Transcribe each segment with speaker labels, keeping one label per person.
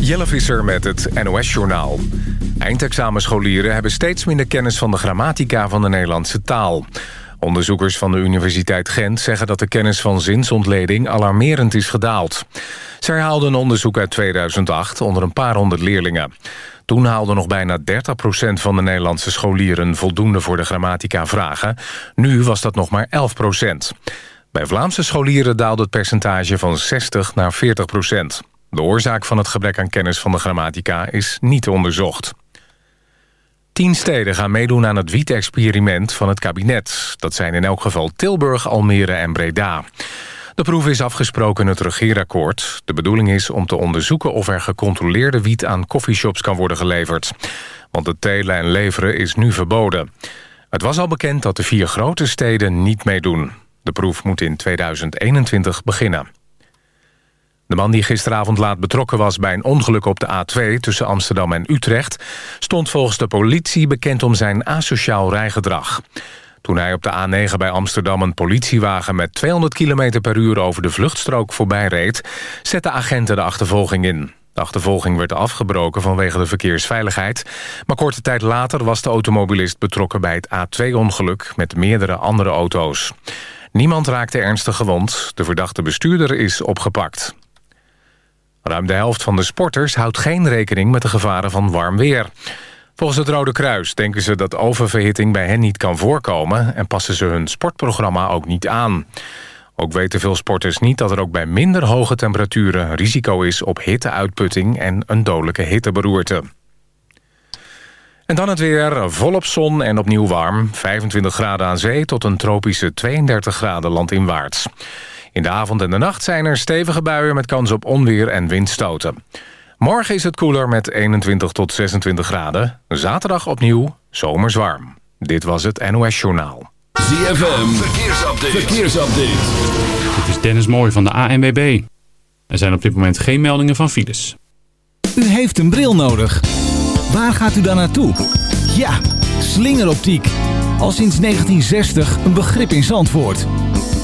Speaker 1: Jelle Visser met het NOS-journaal. Eindexamenscholieren hebben steeds minder kennis van de grammatica van de Nederlandse taal. Onderzoekers van de Universiteit Gent zeggen dat de kennis van zinsontleding alarmerend is gedaald. Ze herhaalden een onderzoek uit 2008 onder een paar honderd leerlingen. Toen haalde nog bijna 30% van de Nederlandse scholieren voldoende voor de grammatica vragen. Nu was dat nog maar 11% Bij Vlaamse scholieren daalde het percentage van 60 naar 40 De oorzaak van het gebrek aan kennis van de grammatica is niet onderzocht. Tien steden gaan meedoen aan het wiet-experiment van het kabinet. Dat zijn in elk geval Tilburg, Almere en Breda. De proef is afgesproken in het regeerakkoord. De bedoeling is om te onderzoeken of er gecontroleerde wiet aan coffeeshops kan worden geleverd. Want het telen en leveren is nu verboden. Het was al bekend dat de vier grote steden niet meedoen. De proef moet in 2021 beginnen. De man die gisteravond laat betrokken was bij een ongeluk op de A2... tussen Amsterdam en Utrecht... stond volgens de politie bekend om zijn asociaal rijgedrag. Toen hij op de A9 bij Amsterdam een politiewagen... met 200 km per uur over de vluchtstrook voorbij reed... zetten agenten de achtervolging in. De achtervolging werd afgebroken vanwege de verkeersveiligheid... maar korte tijd later was de automobilist betrokken bij het A2-ongeluk... met meerdere andere auto's. Niemand raakte ernstig gewond. De verdachte bestuurder is opgepakt. Ruim de helft van de sporters houdt geen rekening met de gevaren van warm weer. Volgens het Rode Kruis denken ze dat oververhitting bij hen niet kan voorkomen... en passen ze hun sportprogramma ook niet aan. Ook weten veel sporters niet dat er ook bij minder hoge temperaturen... risico is op hitteuitputting en een dodelijke hitteberoerte. En dan het weer, volop zon en opnieuw warm. 25 graden aan zee tot een tropische 32 graden landinwaarts. In de avond en de nacht zijn er stevige buien met kans op onweer en windstoten. Morgen is het koeler met 21 tot 26 graden. Zaterdag opnieuw zomers warm. Dit was het NOS Journaal.
Speaker 2: ZFM, verkeersupdate. verkeersupdate.
Speaker 3: Dit is Dennis Mooij van de ANWB. Er zijn op dit moment geen meldingen van files.
Speaker 4: U heeft een bril nodig. Waar gaat u dan naartoe? Ja, slingeroptiek. Al sinds 1960 een begrip in Zandvoort.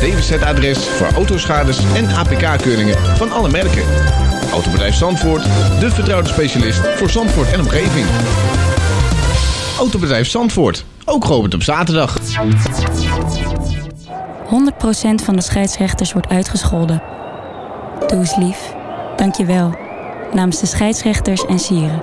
Speaker 5: DWZ-adres voor autoschades en APK-keuringen van alle merken. Autobedrijf Zandvoort, de vertrouwde specialist voor Zandvoort en omgeving. Autobedrijf Zandvoort, ook geopend op zaterdag.
Speaker 6: 100% van de scheidsrechters wordt uitgescholden. Doe eens lief. Dank je wel. Namens de scheidsrechters en sieren.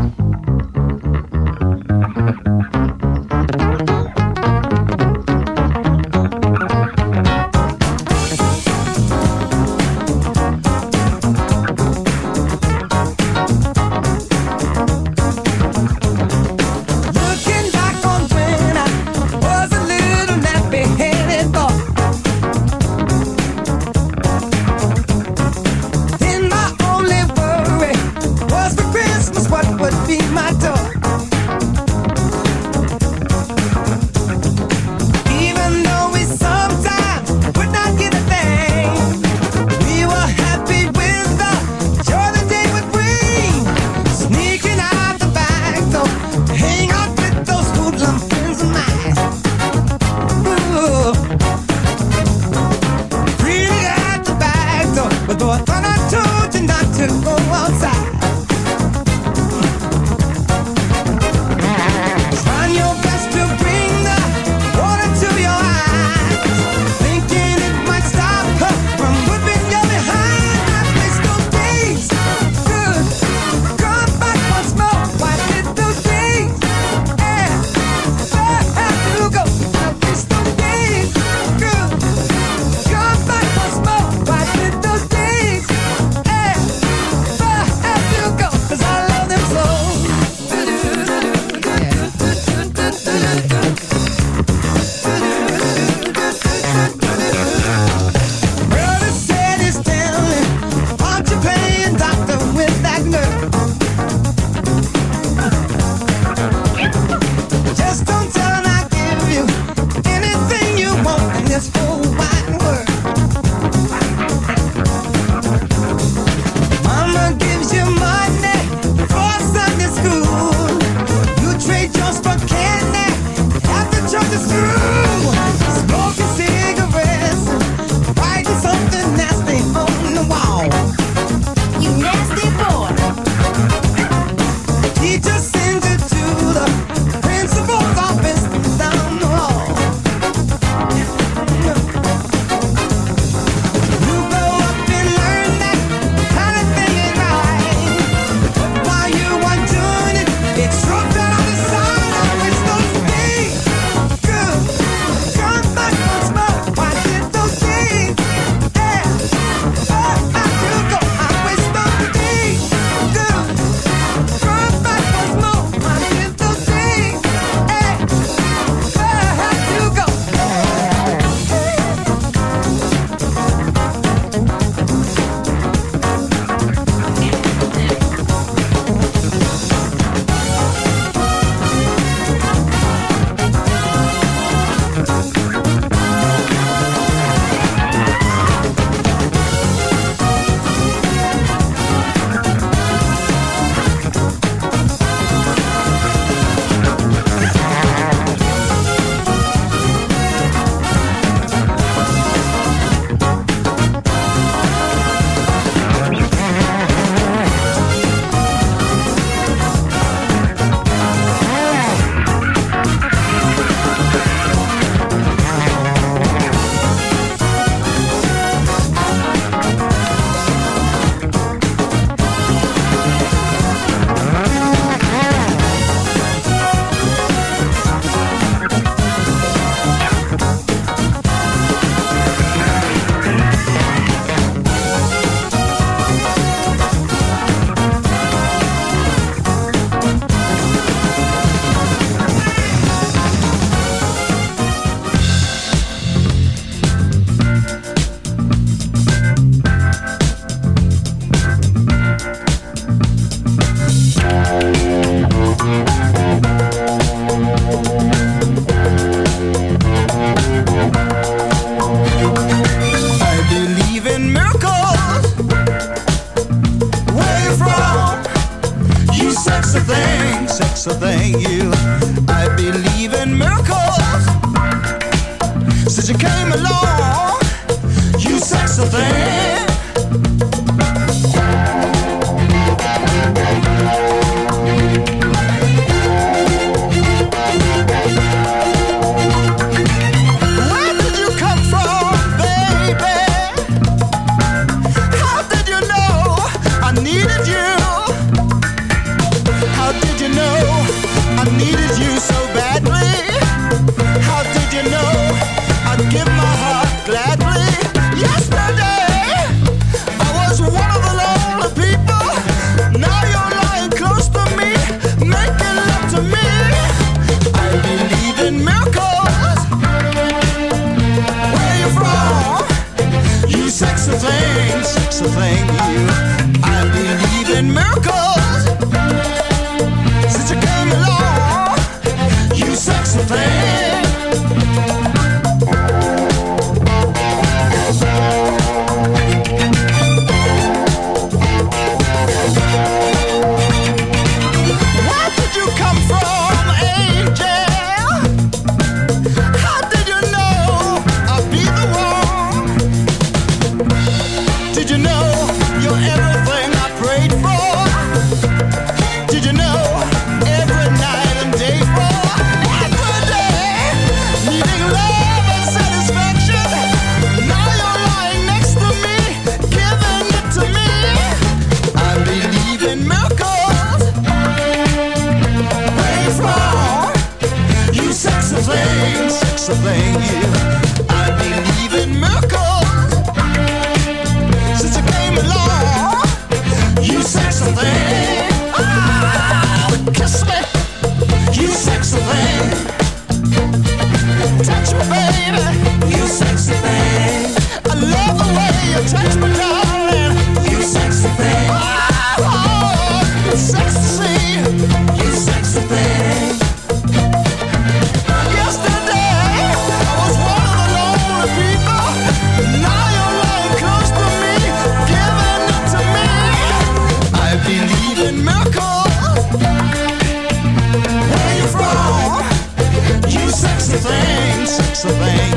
Speaker 7: Pennsylvania.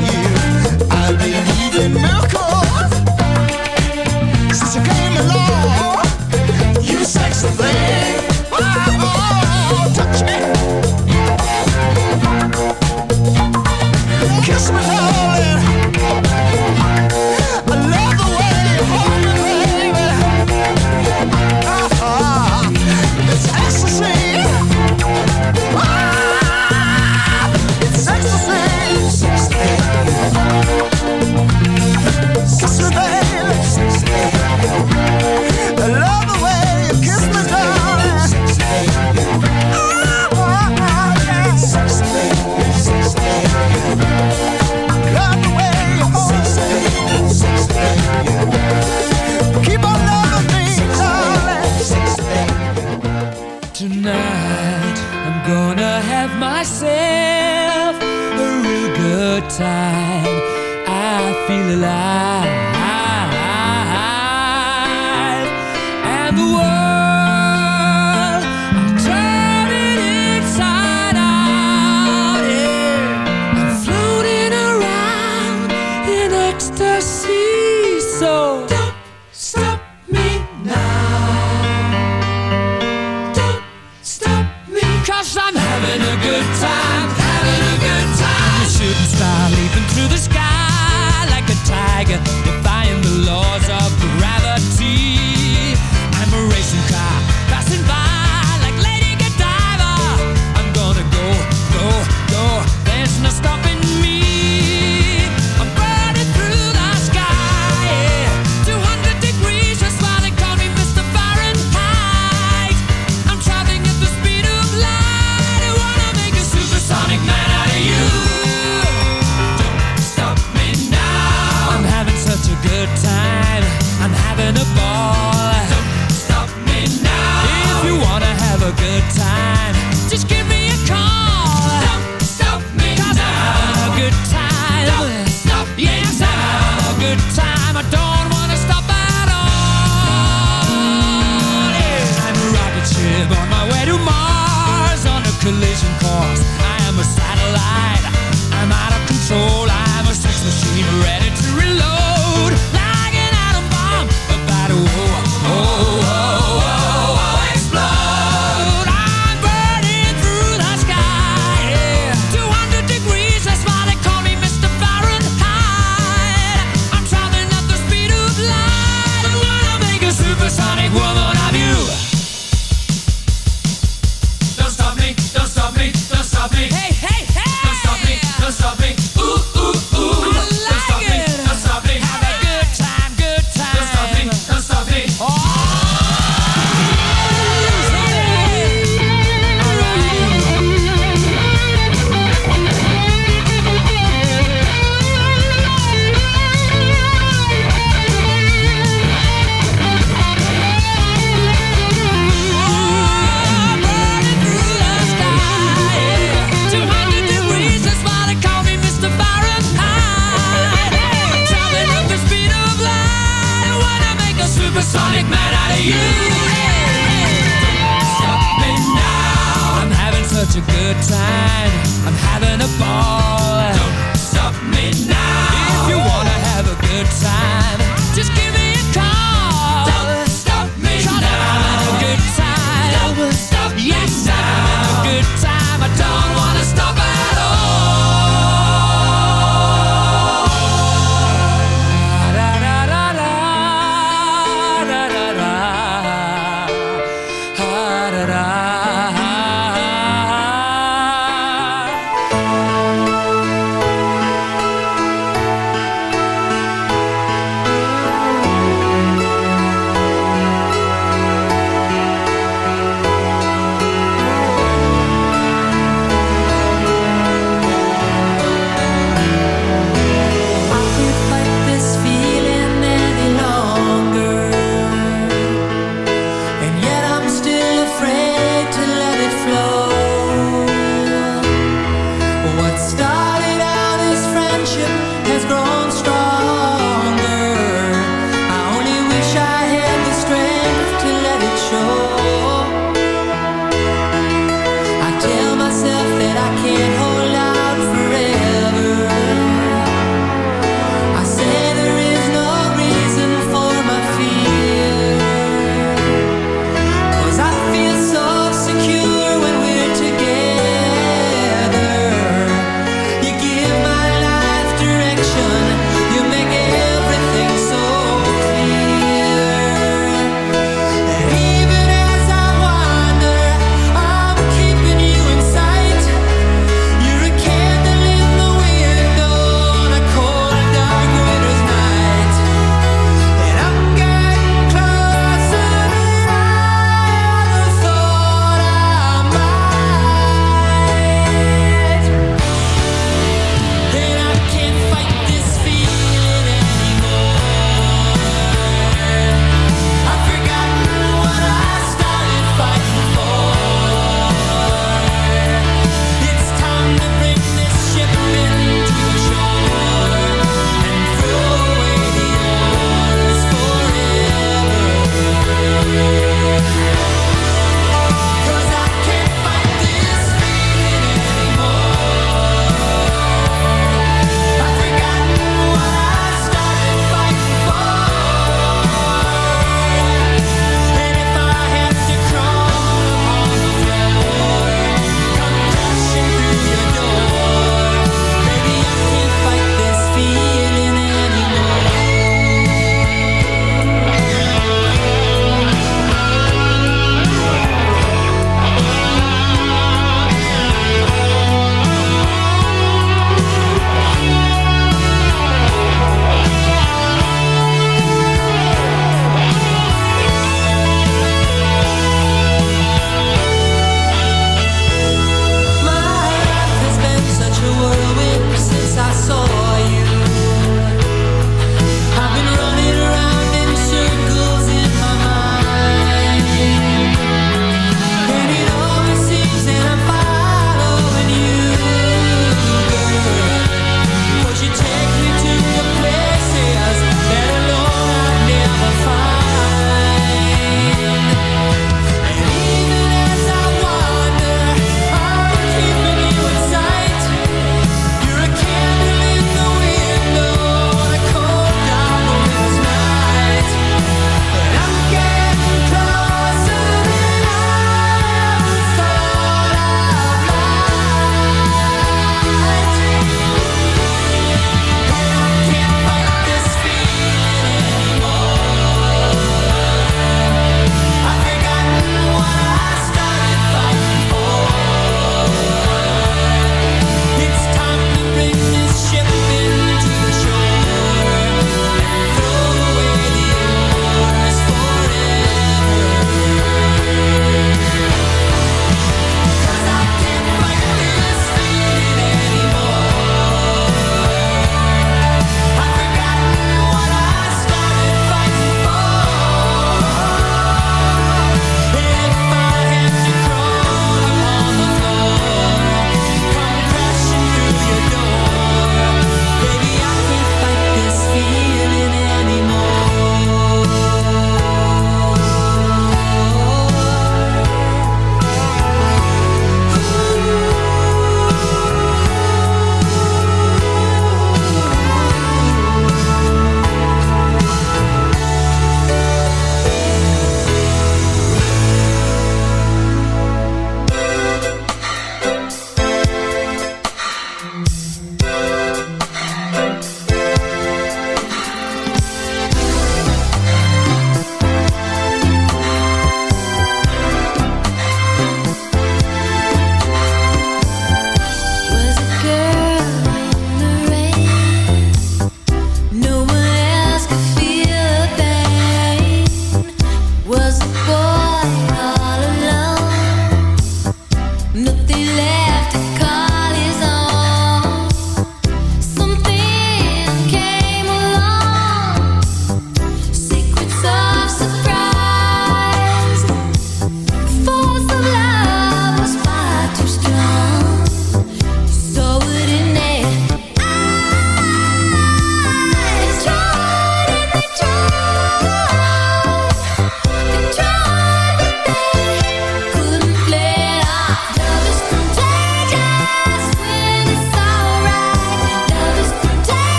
Speaker 7: Good time. I'm having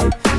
Speaker 8: Bye.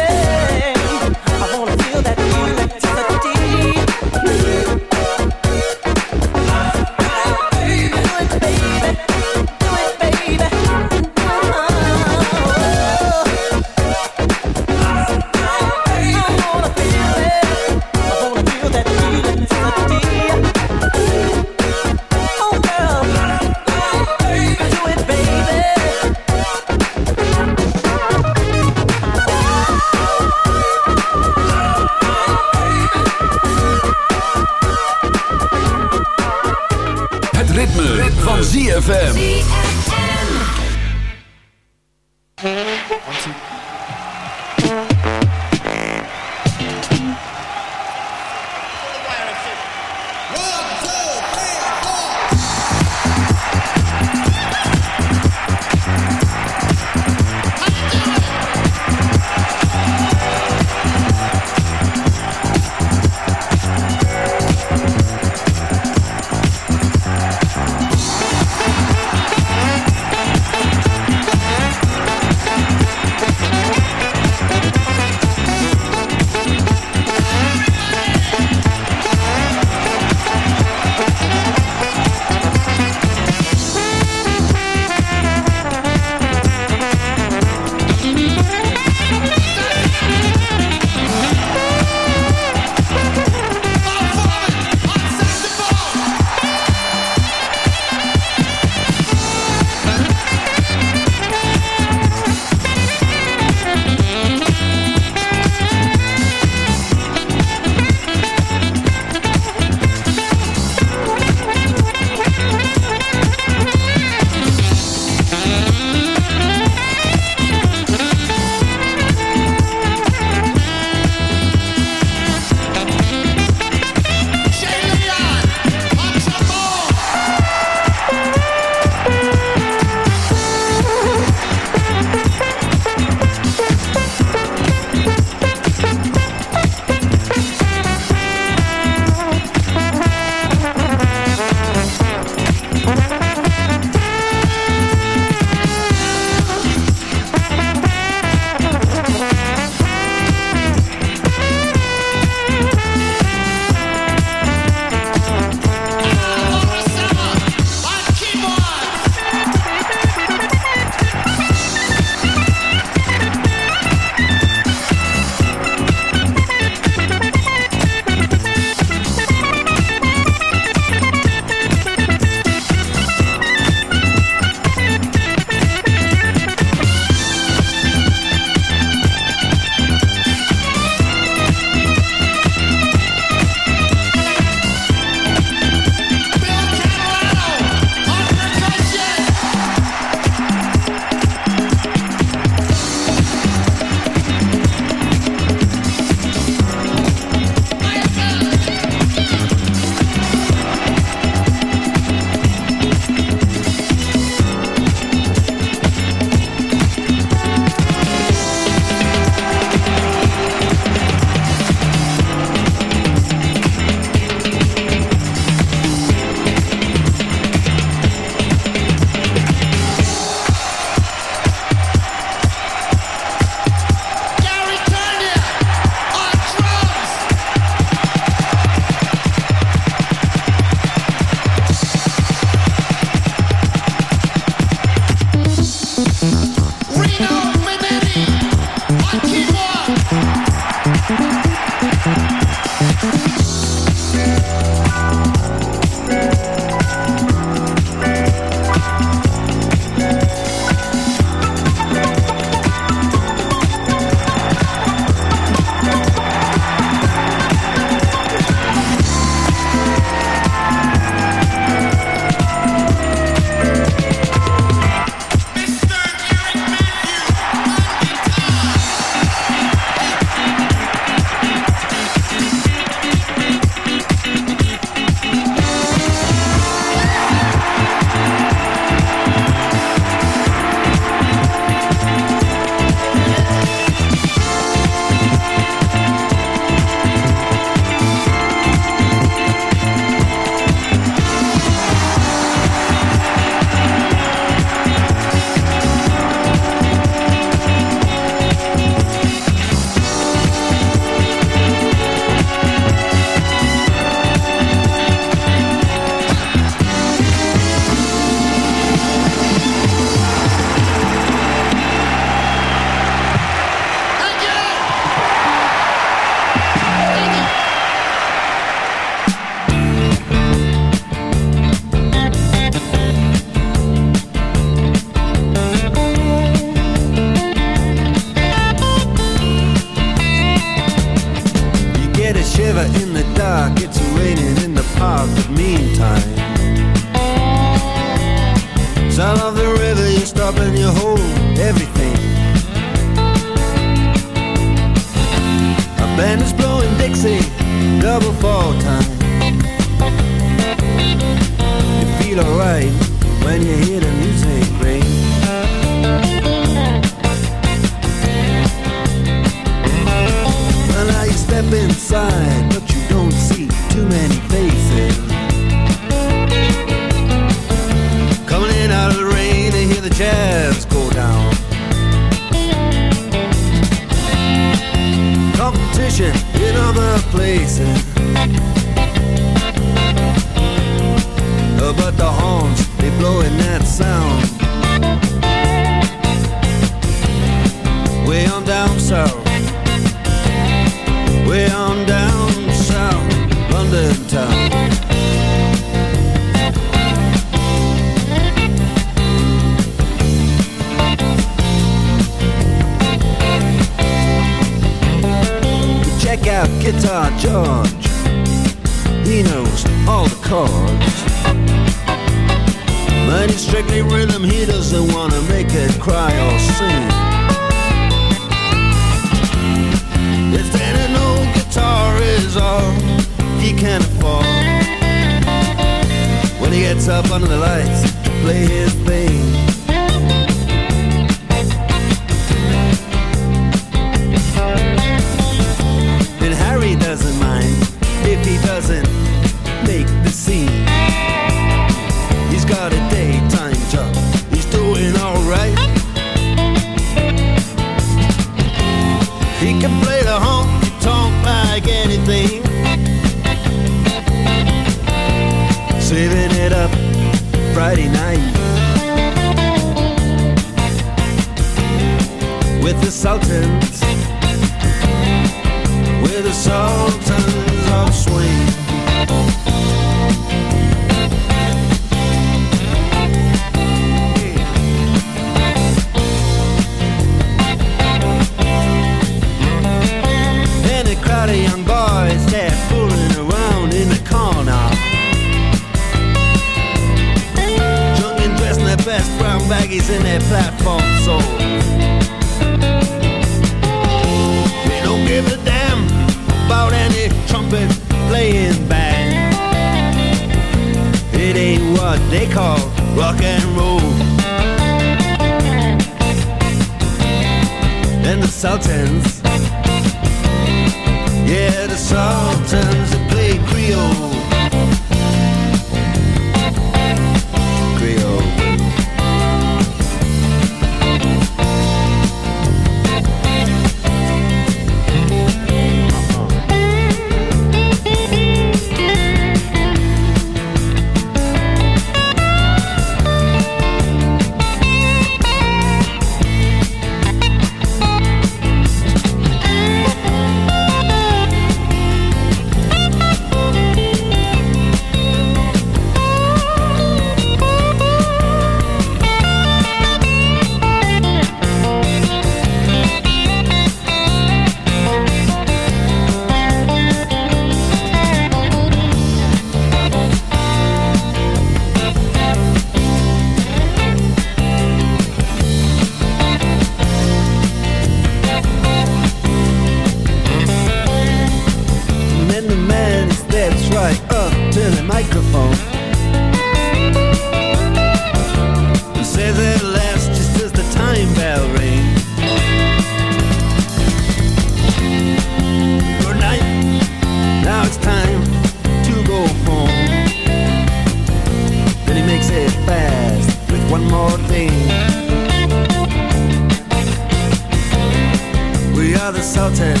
Speaker 8: We